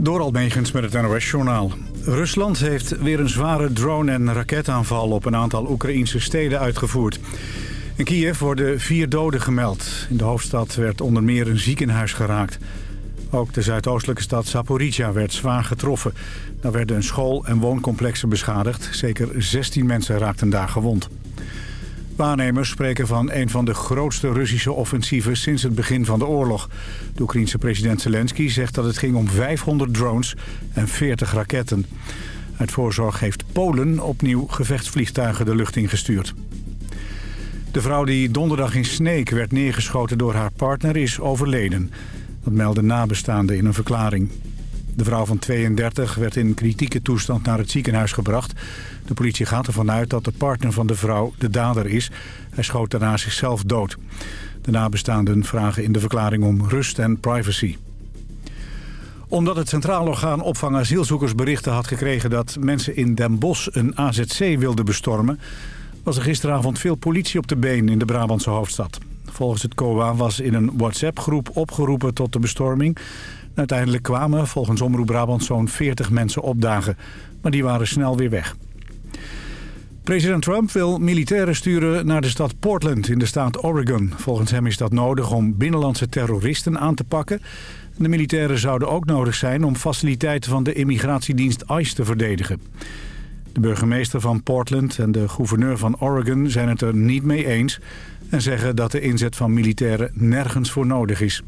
Door Almegens met het NOS-journaal. Rusland heeft weer een zware drone- en raketaanval op een aantal Oekraïnse steden uitgevoerd. In Kiev worden vier doden gemeld. In de hoofdstad werd onder meer een ziekenhuis geraakt. Ook de zuidoostelijke stad Zaporizhia werd zwaar getroffen. Daar werden een school en wooncomplexen beschadigd. Zeker 16 mensen raakten daar gewond. Waarnemers spreken van een van de grootste Russische offensieven sinds het begin van de oorlog. De Oekraïense president Zelensky zegt dat het ging om 500 drones en 40 raketten. Uit voorzorg heeft Polen opnieuw gevechtsvliegtuigen de lucht ingestuurd. De vrouw die donderdag in Sneek werd neergeschoten door haar partner is overleden. Dat melden nabestaanden in een verklaring. De vrouw van 32 werd in kritieke toestand naar het ziekenhuis gebracht. De politie gaat ervan uit dat de partner van de vrouw de dader is. Hij schoot daarna zichzelf dood. De nabestaanden vragen in de verklaring om rust en privacy. Omdat het Centraal Orgaan Opvang Asielzoekers berichten had gekregen... dat mensen in Den Bosch een AZC wilden bestormen... was er gisteravond veel politie op de been in de Brabantse hoofdstad. Volgens het COA was in een WhatsApp-groep opgeroepen tot de bestorming... Uiteindelijk kwamen volgens Omroep Brabant zo'n 40 mensen opdagen. Maar die waren snel weer weg. President Trump wil militairen sturen naar de stad Portland in de staat Oregon. Volgens hem is dat nodig om binnenlandse terroristen aan te pakken. De militairen zouden ook nodig zijn om faciliteiten van de immigratiedienst ICE te verdedigen. De burgemeester van Portland en de gouverneur van Oregon zijn het er niet mee eens... en zeggen dat de inzet van militairen nergens voor nodig is.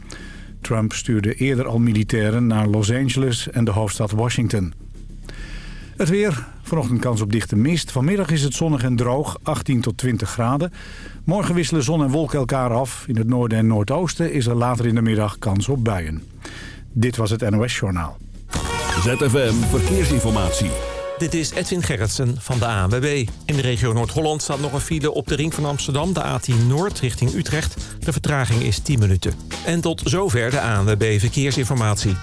Trump stuurde eerder al militairen naar Los Angeles en de hoofdstad Washington. Het weer, vanochtend kans op dichte mist. Vanmiddag is het zonnig en droog, 18 tot 20 graden. Morgen wisselen zon en wolken elkaar af. In het noorden en noordoosten is er later in de middag kans op buien. Dit was het NOS Journaal. ZFM Verkeersinformatie. Dit is Edwin Gerritsen van de ANWB. In de regio Noord-Holland staat nog een file op de ring van Amsterdam... de A10 Noord richting Utrecht. De vertraging is 10 minuten. En tot zover de ANWB Verkeersinformatie.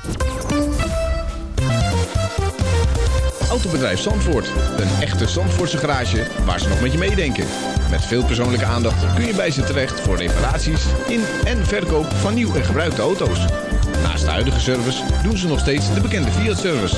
Autobedrijf Zandvoort. Een echte Zandvoortse garage waar ze nog met je meedenken. Met veel persoonlijke aandacht kun je bij ze terecht... voor reparaties in en verkoop van nieuw en gebruikte auto's. Naast de huidige service doen ze nog steeds de bekende Fiat-service...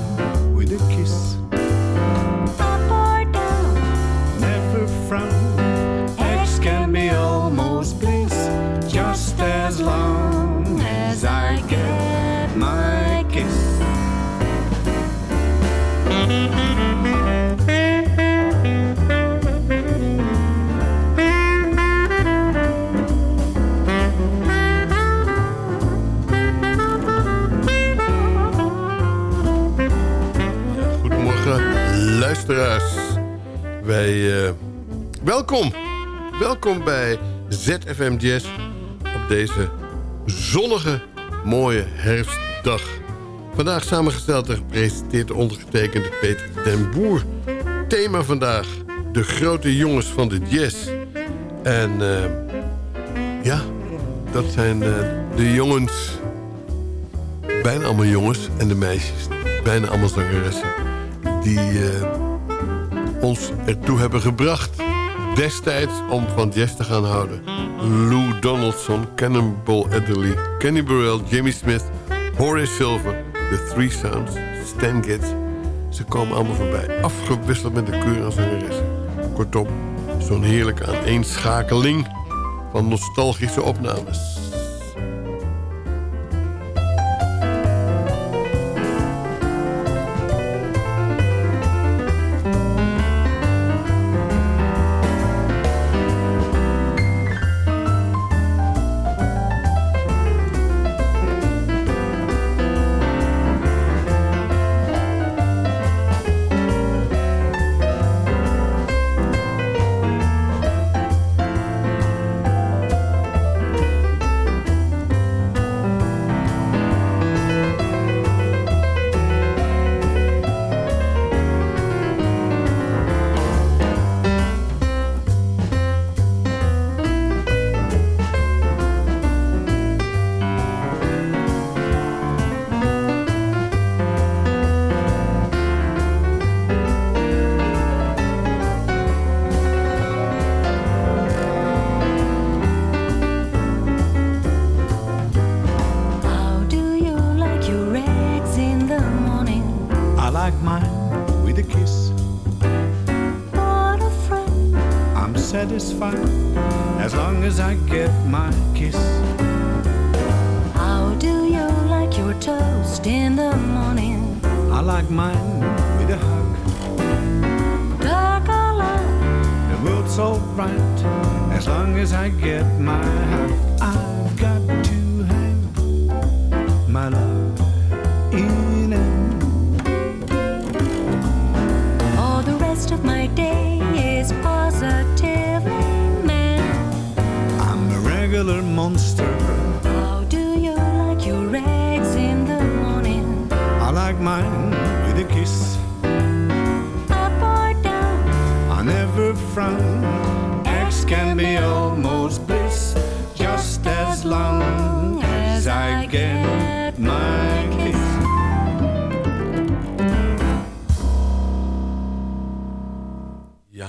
Uh, welkom, welkom bij ZFM Jazz op deze zonnige, mooie herfstdag. Vandaag samengesteld en gepresenteerd ondergetekende Peter den Boer. Thema vandaag, de grote jongens van de jazz. En uh, ja, dat zijn uh, de jongens, bijna allemaal jongens en de meisjes, bijna allemaal zangeressen die ons ertoe hebben gebracht... destijds om van jazz te gaan houden. Lou Donaldson, Cannonball Adderley, Kenny Burrell, Jimmy Smith... Horace Silver, The Three Sounds, Stan Getz. Ze komen allemaal voorbij, afgewisseld met de keur aan zangeres. Kortom, zo'n heerlijke aaneenschakeling van nostalgische opnames.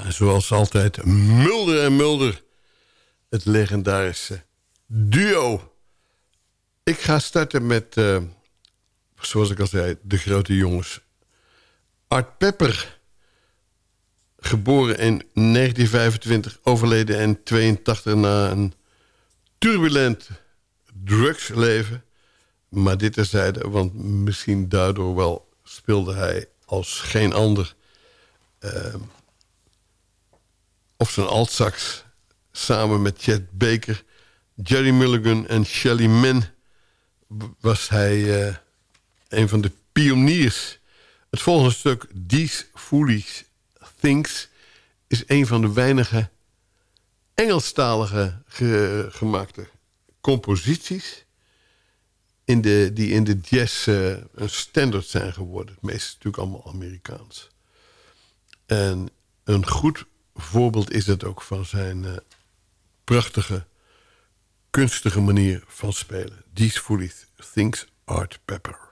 Zoals altijd Mulder en Mulder. Het legendarische duo. Ik ga starten met, uh, zoals ik al zei, de grote jongens. Art Pepper, geboren in 1925, overleden in 82 na een turbulent drugsleven. Maar dit terzijde, want misschien daardoor wel speelde hij als geen ander... Uh, of zijn altsax... samen met Chet Baker, Jerry Mulligan en Shelly Mann... was hij uh, een van de pioniers. Het volgende stuk, These Foolish Things... is een van de weinige Engelstalige gemaakte composities... In de, die in de jazz uh, een standaard zijn geworden. Het meeste natuurlijk allemaal Amerikaans. En een goed voorbeeld is dat ook van zijn uh, prachtige, kunstige manier van spelen. These Foolish Things Art Pepper.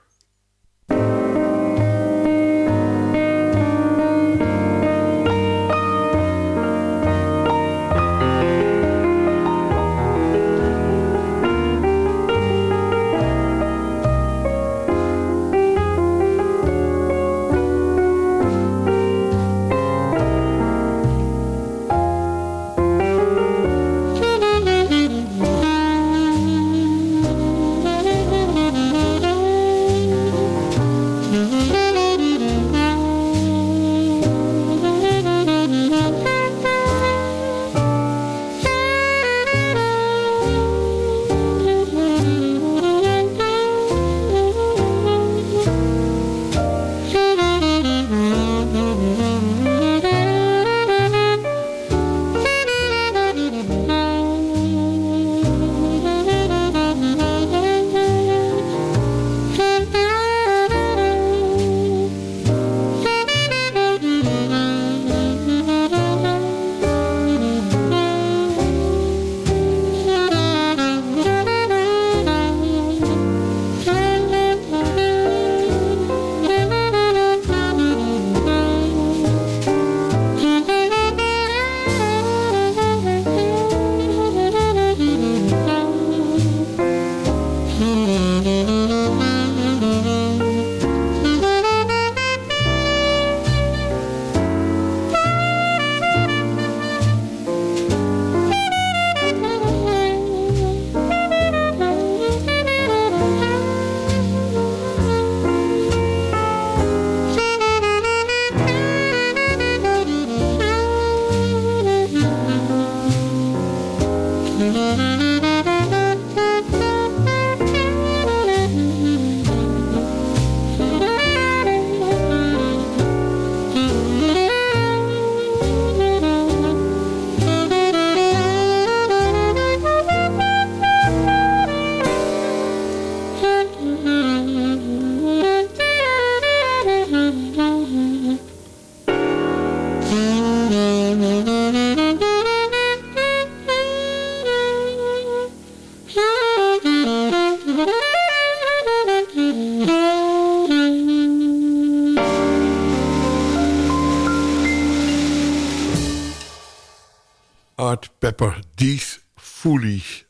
Art Pepper, These Foolish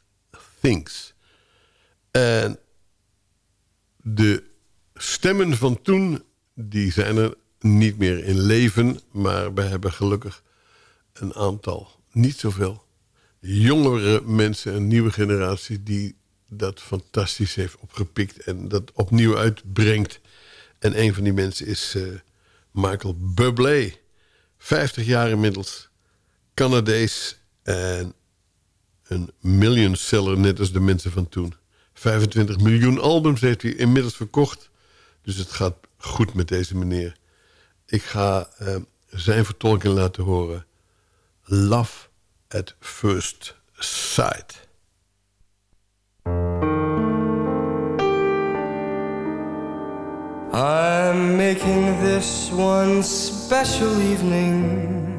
Things. En de stemmen van toen, die zijn er niet meer in leven... maar we hebben gelukkig een aantal, niet zoveel... jongere mensen, een nieuwe generatie... die dat fantastisch heeft opgepikt en dat opnieuw uitbrengt. En een van die mensen is uh, Michael Bublé. 50 jaar inmiddels, Canadees en een million seller, net als de mensen van toen. 25 miljoen albums heeft hij inmiddels verkocht. Dus het gaat goed met deze meneer. Ik ga uh, zijn vertolking laten horen. Love at First Sight. I'm making this one special evening,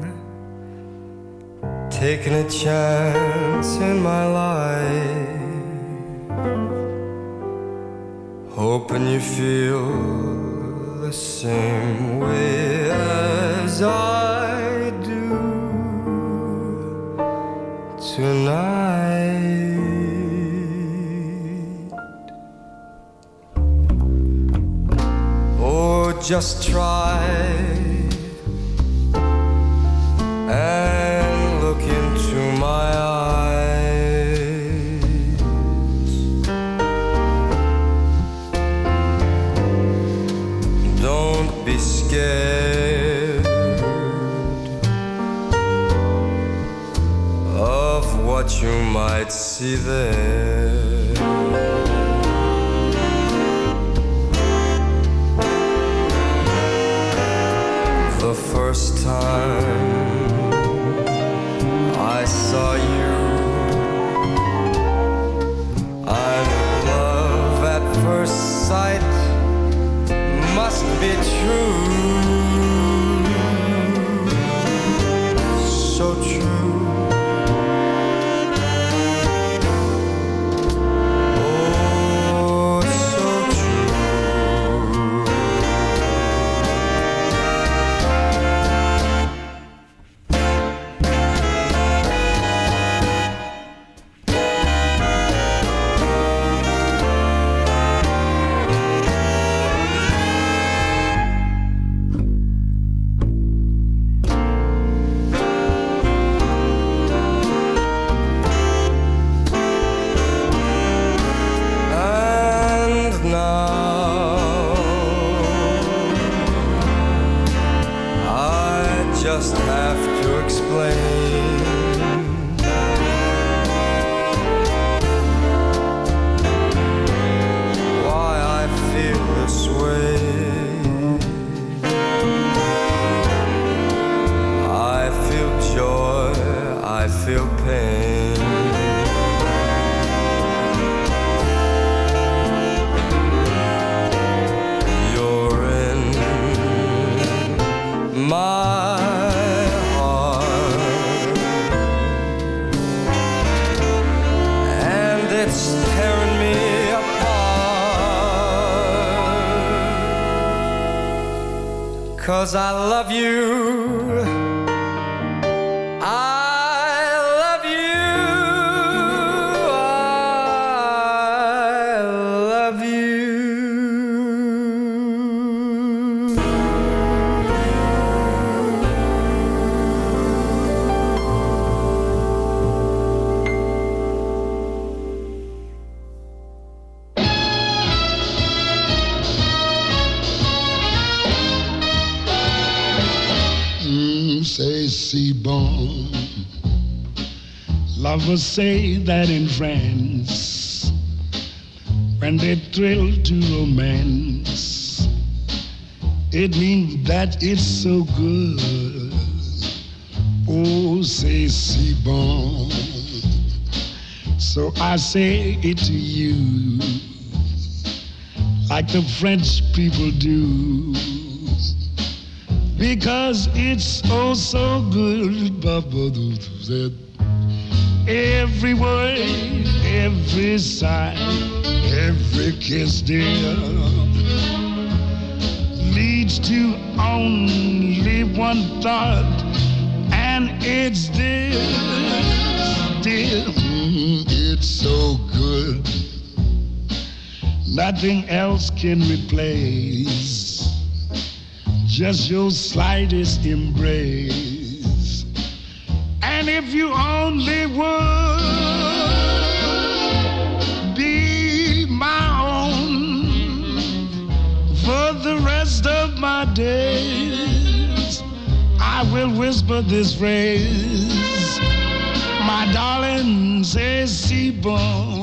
taking a chance in my life, hoping you feel the same way as I do tonight. Or just try you might see there. Cause I love you Lovers say that in France, when they thrill to romance, it means that it's so good. Oh, c'est si bon. So I say it to you, like the French people do, because it's oh so good. Every word, every sigh, every kiss, dear, leads to only one thought, and it's this dear. Mm, it's so good. Nothing else can replace just your slightest embrace. And if you only would be my own for the rest of my days, I will whisper this phrase. My darling says, see, bon,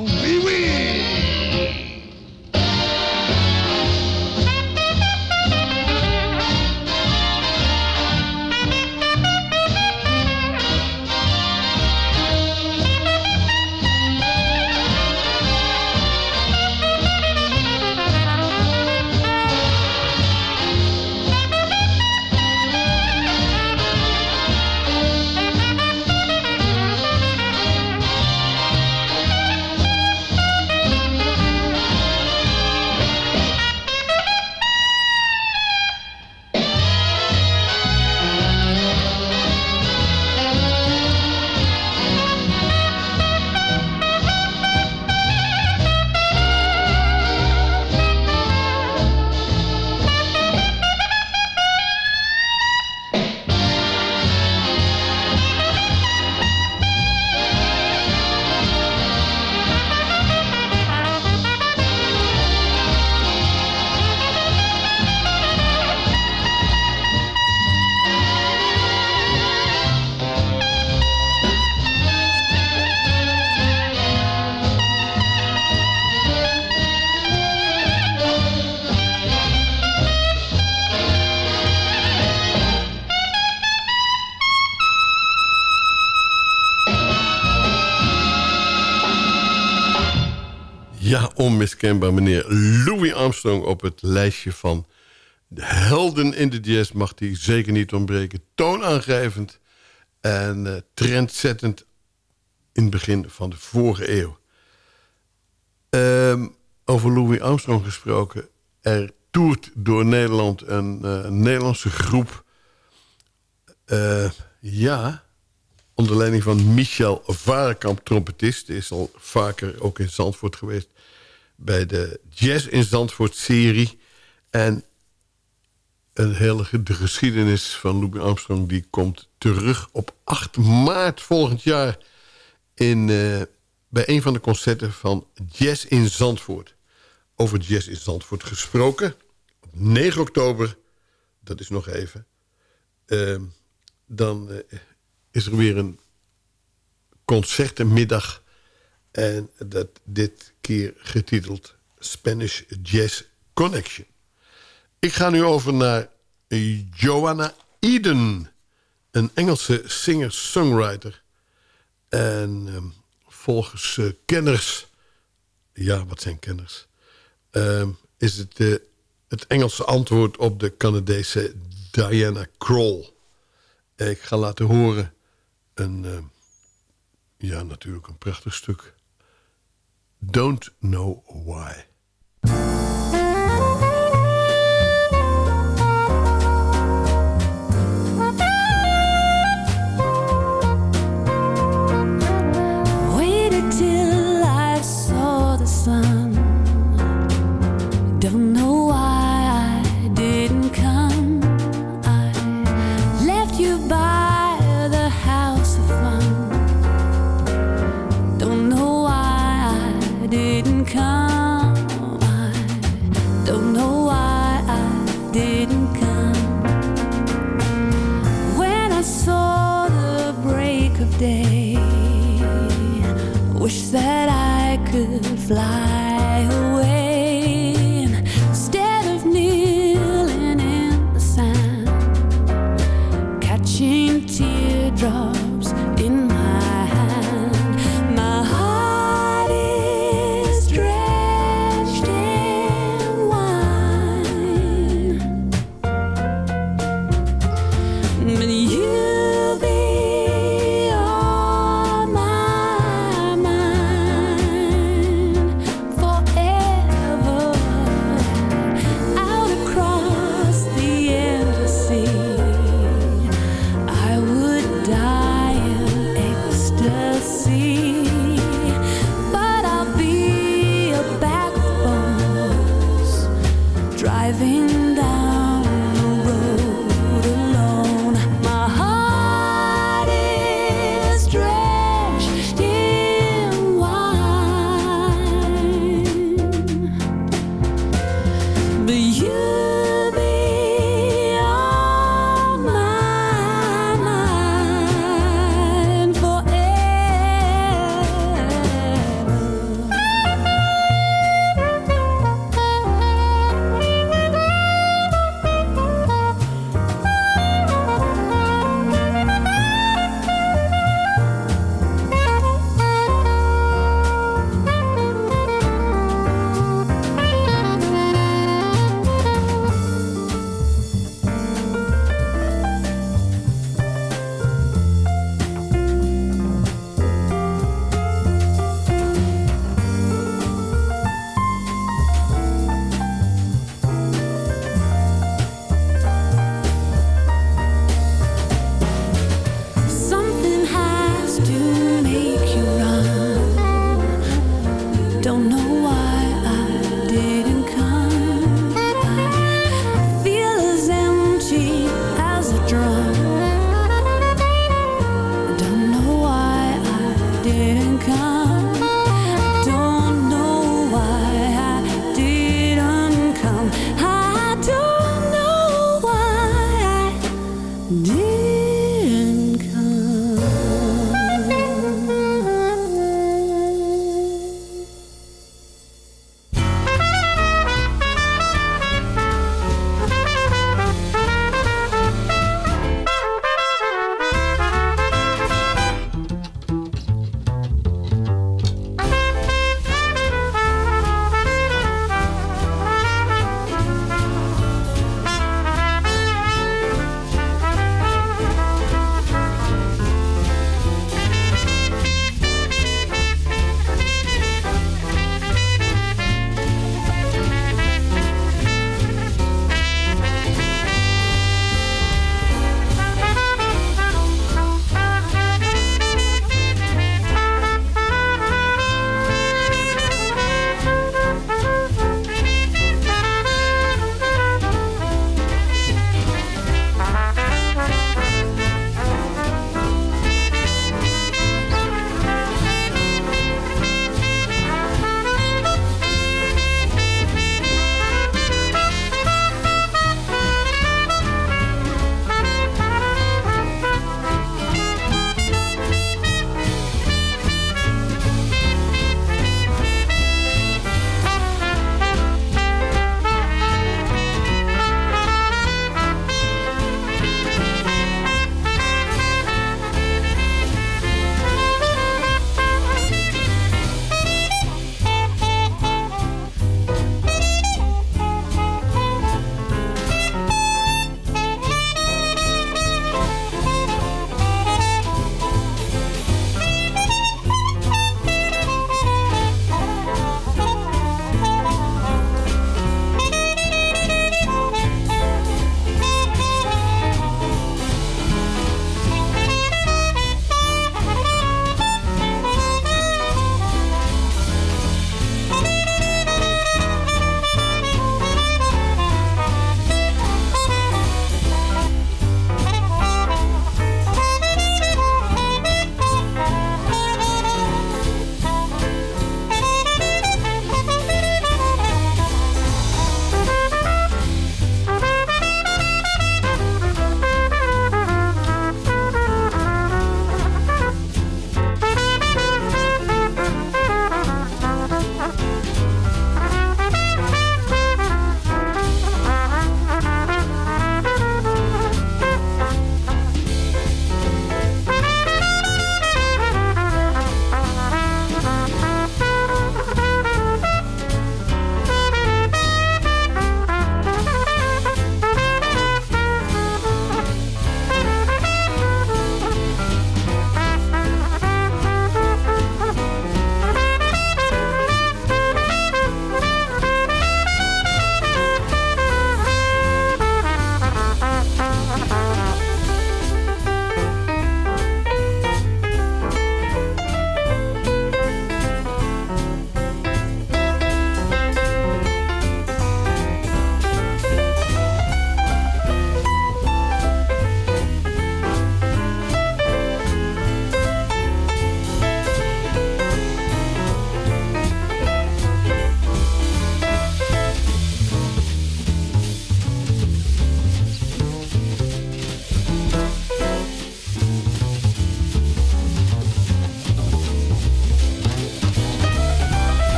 onmiskenbaar meneer Louis Armstrong op het lijstje van de helden in de jazz mag hij zeker niet ontbreken. Toonaangrijvend en uh, trendzettend in het begin van de vorige eeuw. Um, over Louis Armstrong gesproken. Er toert door Nederland een uh, Nederlandse groep. Uh, ja, onder leiding van Michel Varenkamp, trompetist. Is al vaker ook in Zandvoort geweest. Bij de Jazz in Zandvoort serie. En een hele de geschiedenis van Louis Armstrong... die komt terug op 8 maart volgend jaar... In, uh, bij een van de concerten van Jazz in Zandvoort. Over Jazz in Zandvoort gesproken. Op 9 oktober, dat is nog even... Uh, dan... Uh, is er weer een concertenmiddag. En dat dit keer getiteld Spanish Jazz Connection. Ik ga nu over naar Joanna Eden. Een Engelse singer-songwriter. En um, volgens uh, kenners... Ja, wat zijn kenners? Um, is het uh, het Engelse antwoord op de Canadese Diana Kroll. Ik ga laten horen een, uh, ja, natuurlijk een prachtig stuk. Don't Know Why. Fly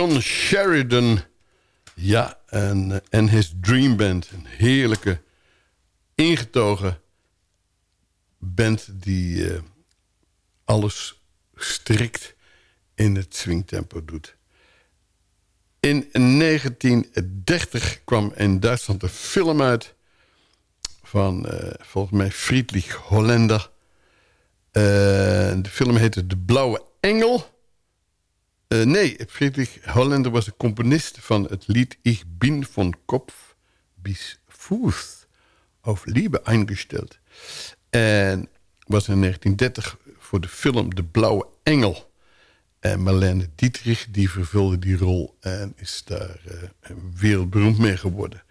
John Sheridan. Ja, en, en his Dream Band. Een heerlijke, ingetogen band die uh, alles strikt in het swingtempo doet. In 1930 kwam in Duitsland een film uit... van eh, volgens mij Friedrich Hollander. Eh, de film heette De Blauwe Engel... Uh, nee, Friedrich Hollander was de componist van het lied Ich bin von Kopf bis Fuß auf Liebe eingesteld. En was in 1930 voor de film De Blauwe Engel. En Marlene Dietrich die vervulde die rol en is daar uh, wereldberoemd mee geworden.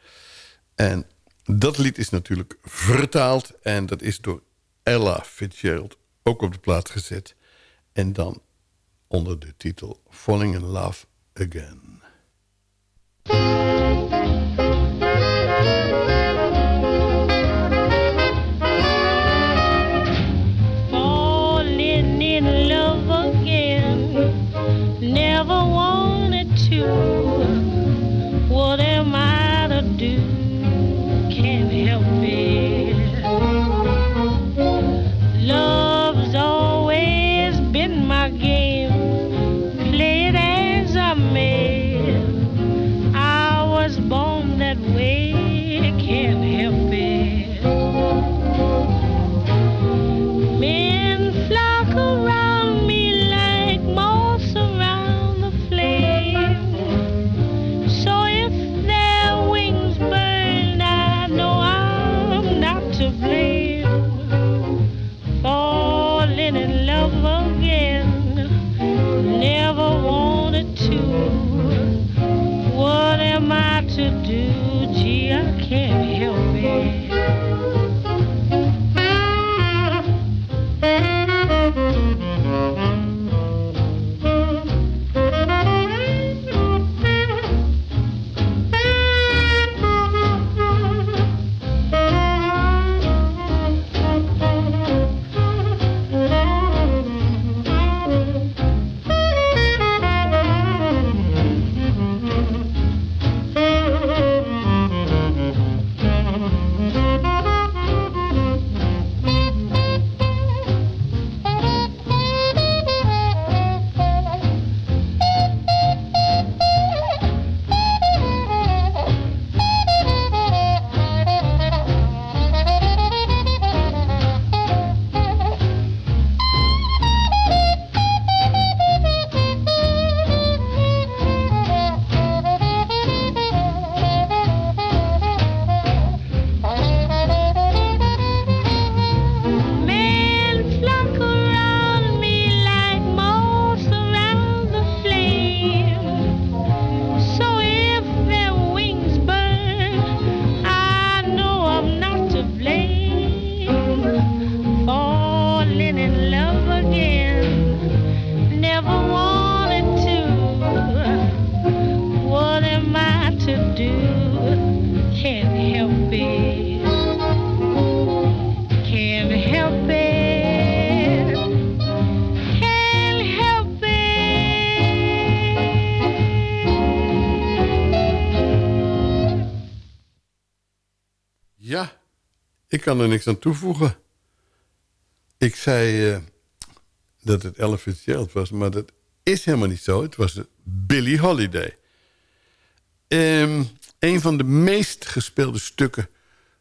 En dat lied is natuurlijk vertaald en dat is door Ella Fitzgerald ook op de plaat gezet. En dan onder de titel Falling in Love Again. Ik kan er niks aan toevoegen. Ik zei eh, dat het Ella Fitzgerald was, maar dat is helemaal niet zo. Het was Billie Holiday. Ehm, een van de meest gespeelde stukken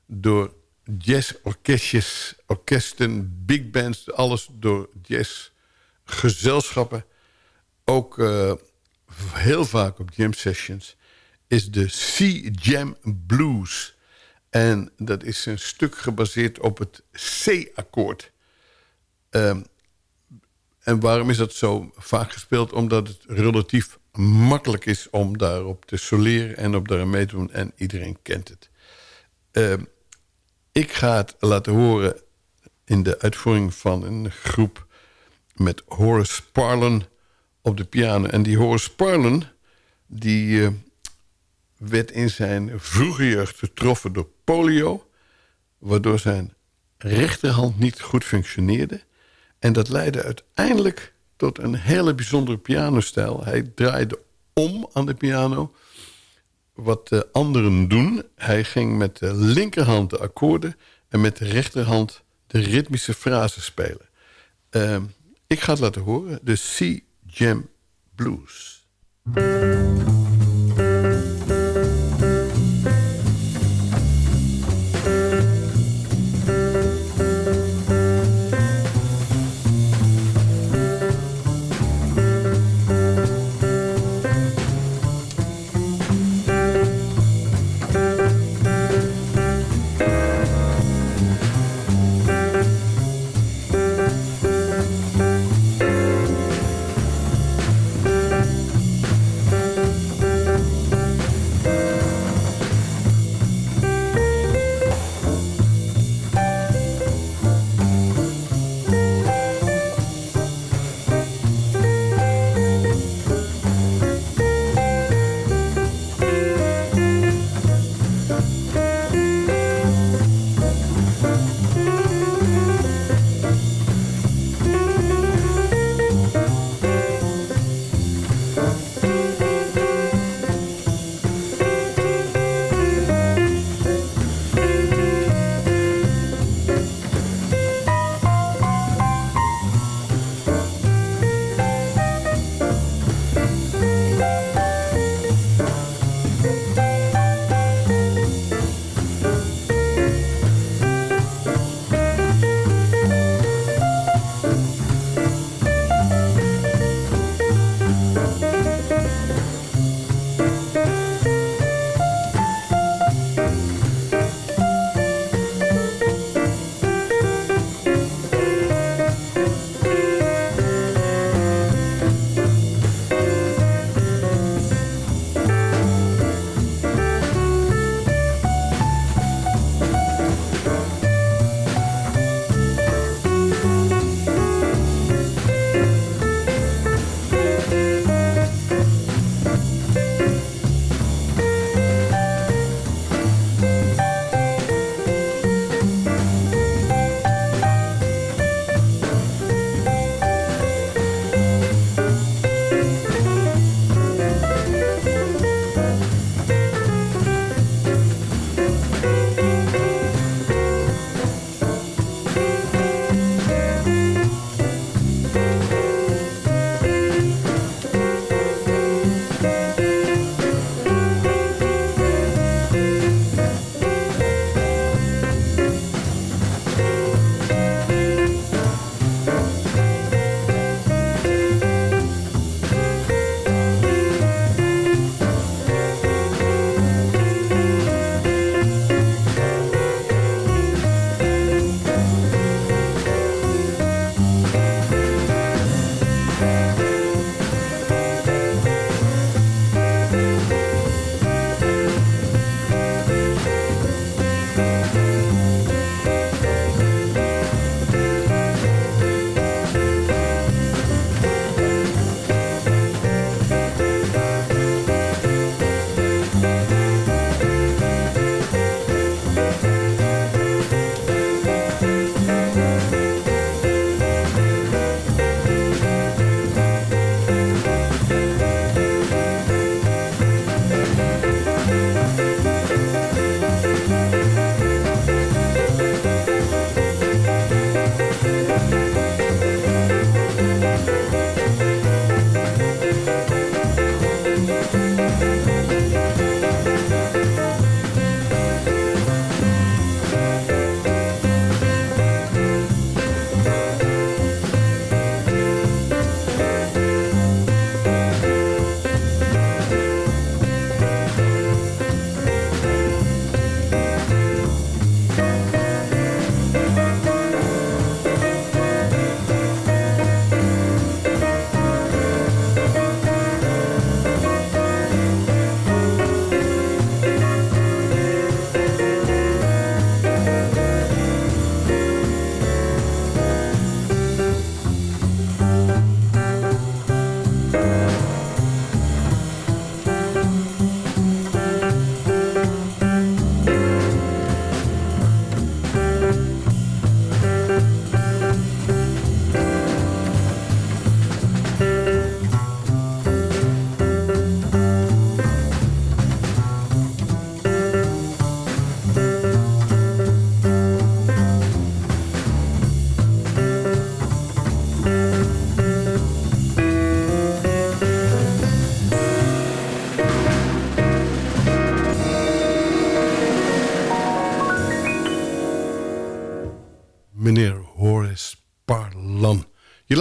door jazzorkestjes, orkesten, big bands, alles door jazzgezelschappen. Ook eh, heel vaak op jam sessions, is de Sea Jam Blues. En dat is een stuk gebaseerd op het C-akkoord. Ehm, en waarom is dat zo vaak gespeeld? Omdat het relatief makkelijk is om daarop te soleren en op daar mee te doen. En iedereen kent het. Ehm, ik ga het laten horen in de uitvoering van een groep met Horace Parlan op de piano. En die Horace Parlan, die eh, werd in zijn vroege jeugd getroffen door polio... waardoor zijn rechterhand niet goed functioneerde. En dat leidde uiteindelijk tot een hele bijzondere pianostijl. Hij draaide om aan de piano wat de anderen doen. Hij ging met de linkerhand de akkoorden... en met de rechterhand de ritmische frasen spelen. Ehm, Ik ga het laten horen. De Sea Jam Blues.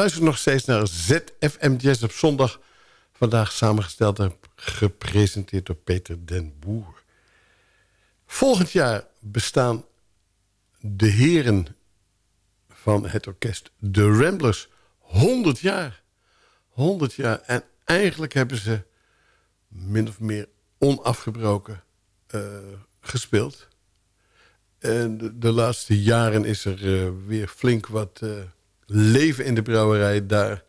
Luistert nog steeds naar ZFM Jazz op zondag. Vandaag samengesteld en gepresenteerd door Peter den Boer. Volgend jaar bestaan de heren van het orkest De Ramblers 100 jaar. 100 jaar. En eigenlijk hebben ze min of meer onafgebroken uh, gespeeld. En de, laatste jaren is er uh, weer flink wat uh, leven in de brouwerij daar.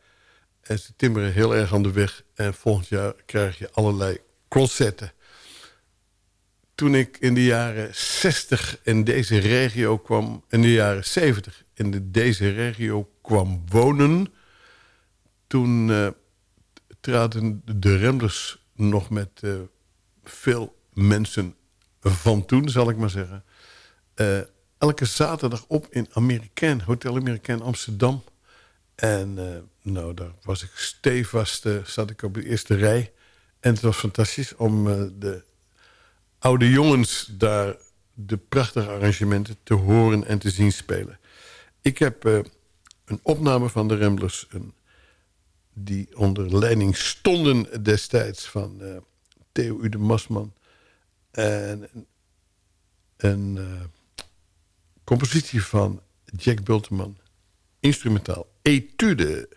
En ze timmeren heel erg aan de weg. En volgend jaar krijg je allerlei concerten. Toen ik in de jaren 60 in deze regio kwam... in de jaren 70 in de, deze regio kwam wonen... toen uh, traden de Remblers nog met uh, veel mensen van toen, zal ik maar zeggen... Uh, elke zaterdag op in Amerikaan, Hotel Amerikaan Amsterdam. En uh, nou, daar was ik stevast, zat ik op de eerste rij. En het was fantastisch om de oude jongens daar de prachtige arrangementen te horen en te zien spelen. Ik heb een opname van de Ramblers... Een, die onder leiding stonden destijds van Theo Ude Masman... en een Compositie van Jack Bulteman. Instrumentaal. Etude.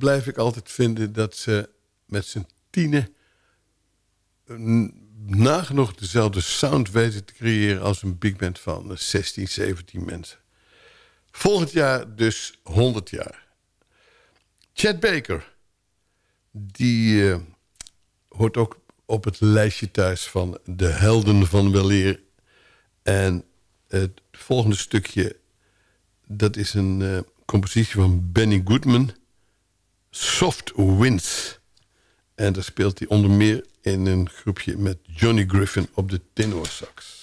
Blijf ik altijd vinden dat ze met z'n tienen... nagenoeg dezelfde sound weten te creëren... als een big band van 16, 17 mensen. Volgend jaar dus 100 jaar. Chad Baker, die uh, hoort ook op het lijstje thuis van de helden van weleer. En het volgende stukje, dat is een eh, compositie van Benny Goodman. Soft Winds. En daar speelt hij onder meer in een groepje met Johnny Griffin op de tenorsax.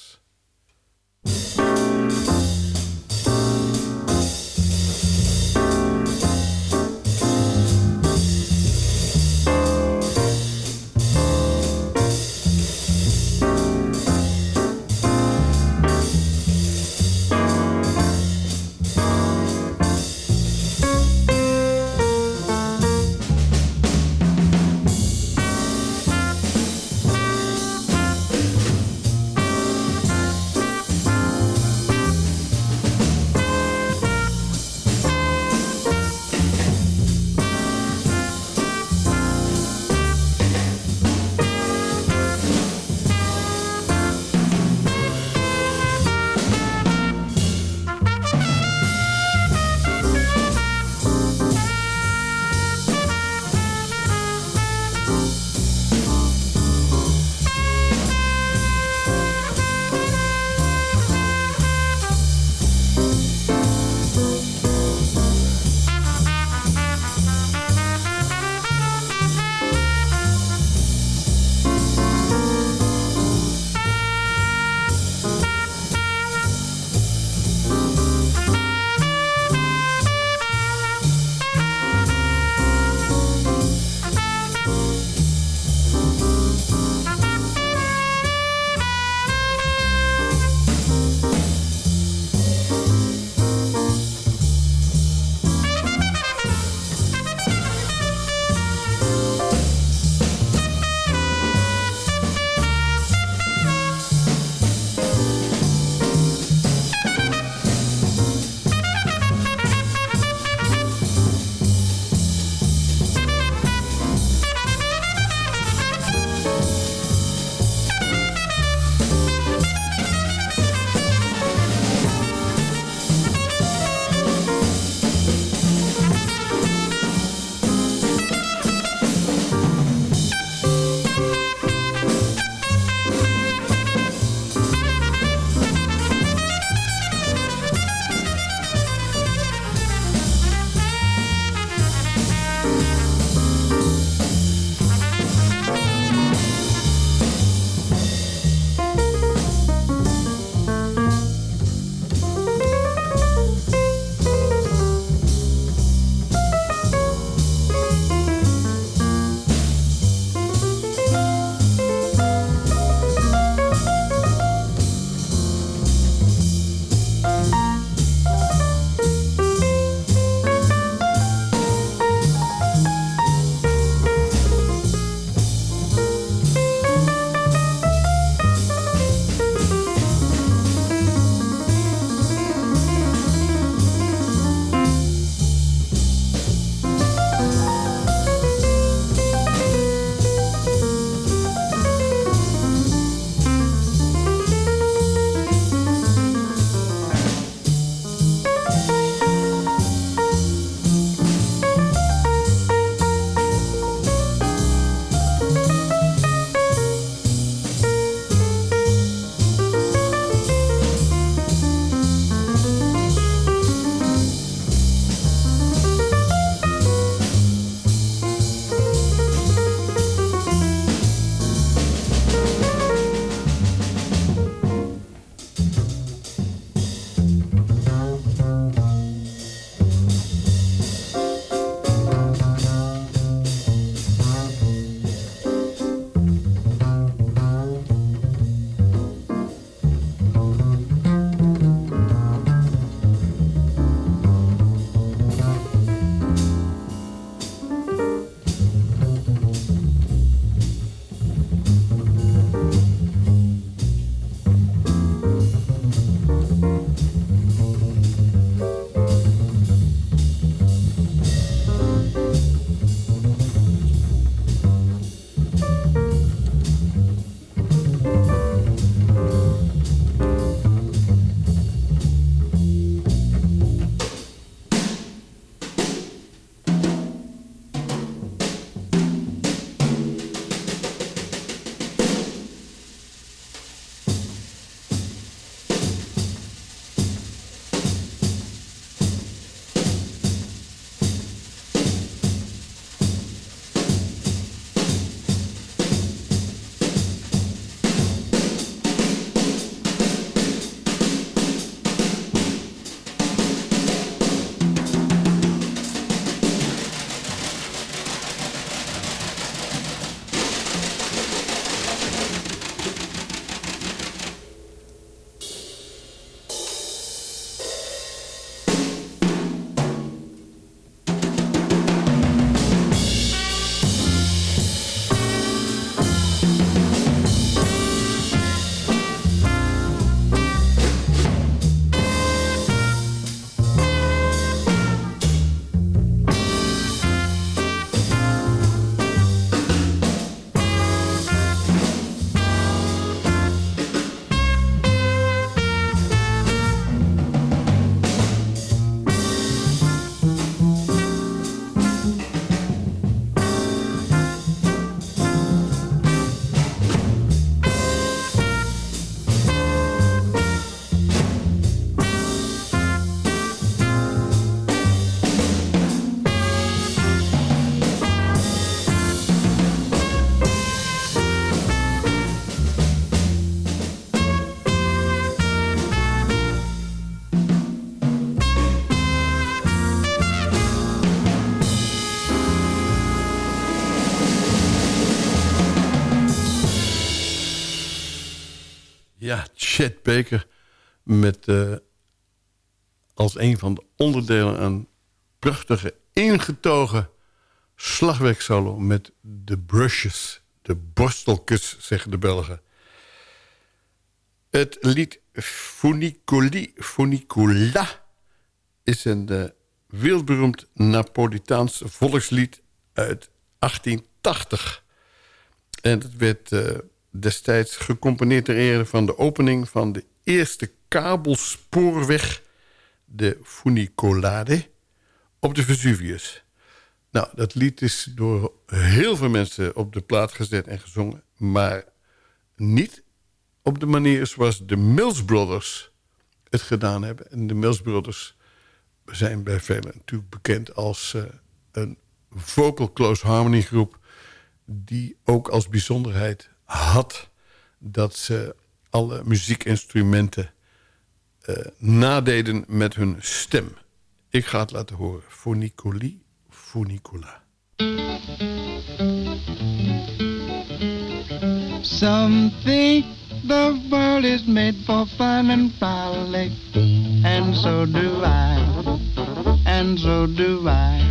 Chet Baker met eh, als een van de onderdelen een prachtige ingetogen slagwerksolo met de brushes, de borsteltjes, zeggen de Belgen. Het lied Funiculi, Funicula is een uh, wereldberoemd Napolitaans volkslied uit 1880. En het werd uh, destijds gecomponeerd ter ere van de opening van de eerste kabelspoorweg, de Funicolade, op de Vesuvius. Nou, dat lied is door heel veel mensen op de plaat gezet en gezongen... maar niet op de manier zoals de Mills Brothers het gedaan hebben. En de Mills Brothers zijn bij velen natuurlijk bekend als uh, een vocal close harmony groep... die ook als bijzonderheid had dat ze alle muziekinstrumenten uh, nadeden met hun stem. Ik ga het laten horen. Funiculi, funicula. Some think the world is made for fun and frolic, and so do I, and so do I.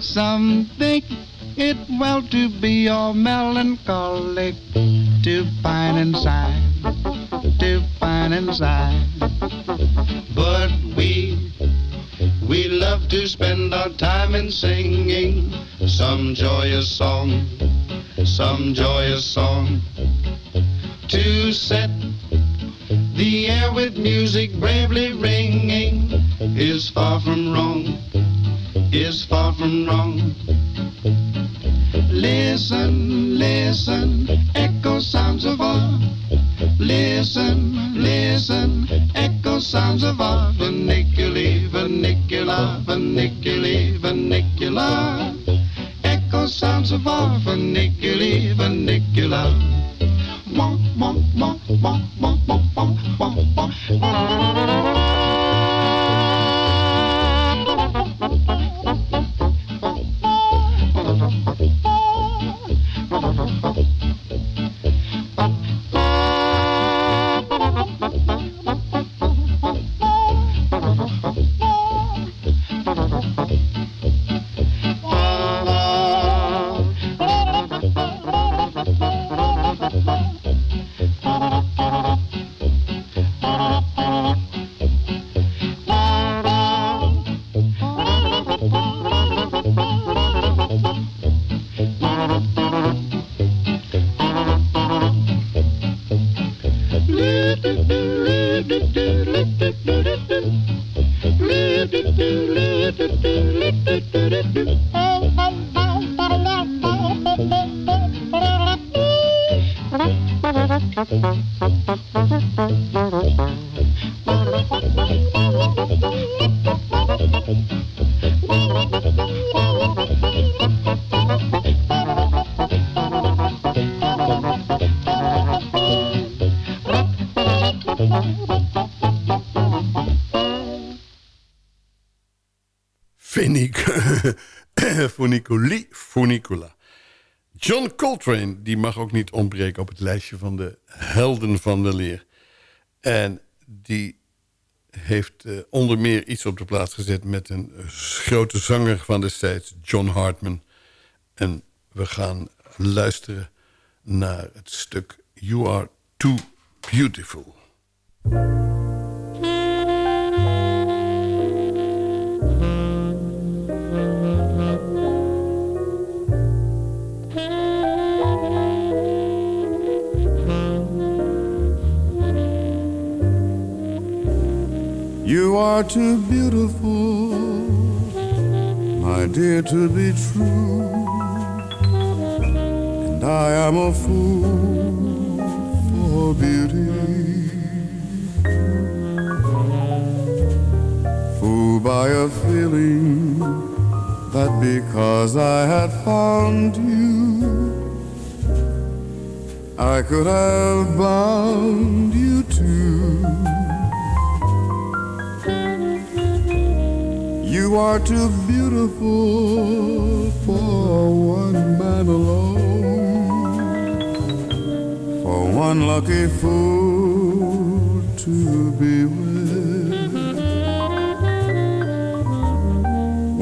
Some think it well to be all melancholic, to pine and sigh, to pine and sigh. But we, we love to spend our time in singing some joyous song, some joyous song. To set the air with music bravely ringing is far from wrong, is far from wrong. Listen, listen, echo sounds of love. Listen, listen, echo sounds of love. Verniculi, vernicula, even vernicula. Echo sounds of love. Verniculi, vernicula. Coltrane, die mag ook niet ontbreken op het lijstje van de helden van de leer. En die heeft uh, onder meer iets op de plaats gezet met een grote zanger van destijds, John Hartman. En we gaan luisteren naar het stuk You Are Too Beautiful. You are too beautiful, my dear, to be true. And I am a fool for beauty. Fooled by a feeling that because I had found you, I could have bound you too. You are too beautiful for one man alone. For one lucky fool to be with.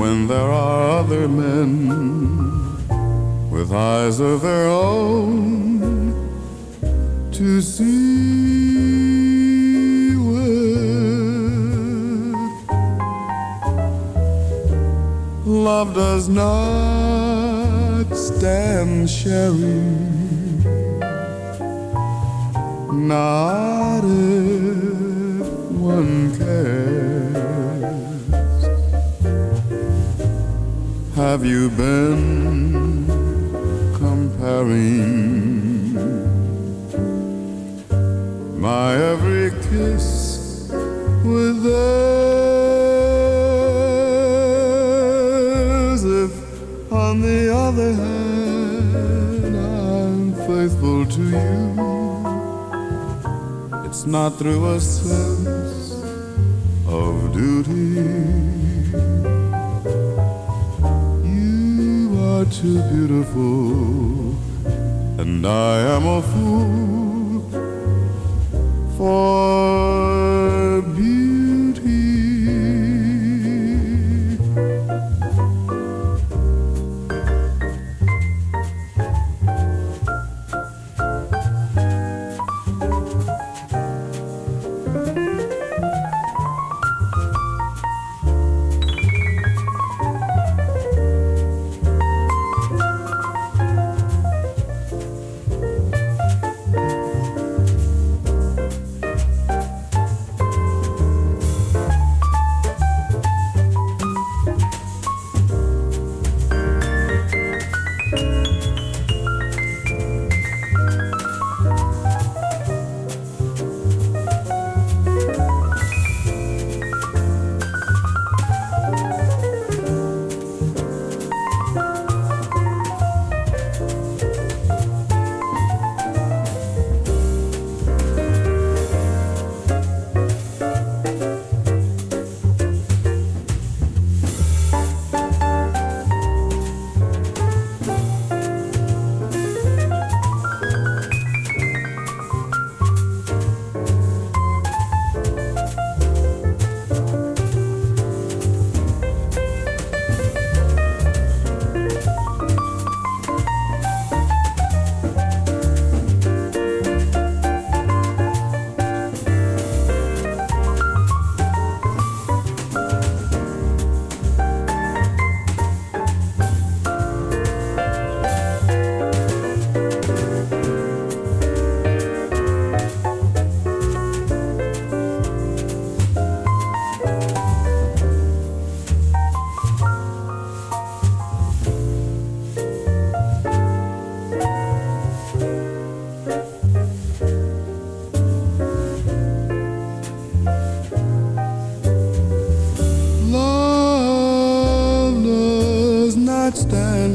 When there are other men with eyes of their own to see Love does not stand sharing not if one cares. Have you been comparing my every kiss with theirs? Not through a sense of duty. You are too beautiful, and I am a fool for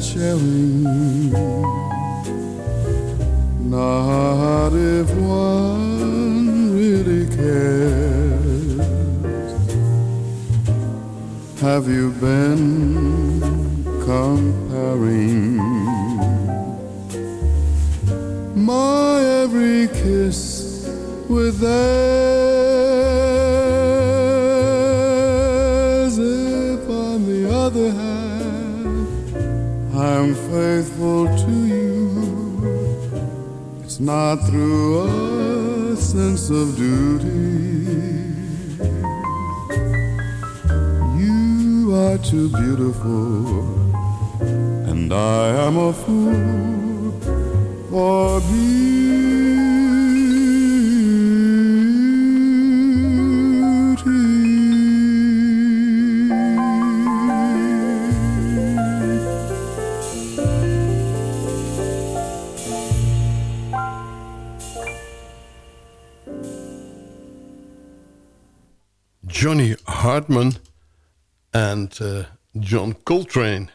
sharing, not if one really cares. Have you been comparing my every kiss with theirs? I'm faithful to you, it's not through a sense of duty. You are too beautiful, and I am a fool for Johnny Hartman en eh, John Coltrane.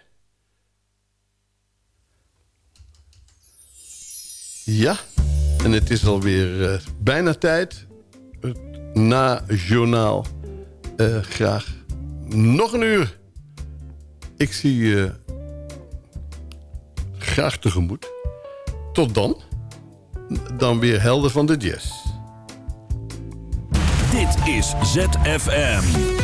Ja, en het is alweer eh, bijna tijd. Het na-journaal. Eh, graag nog een uur. Ik zie je graag tegemoet. Tot dan. dan weer helden van de jazz. Dit is ZFM.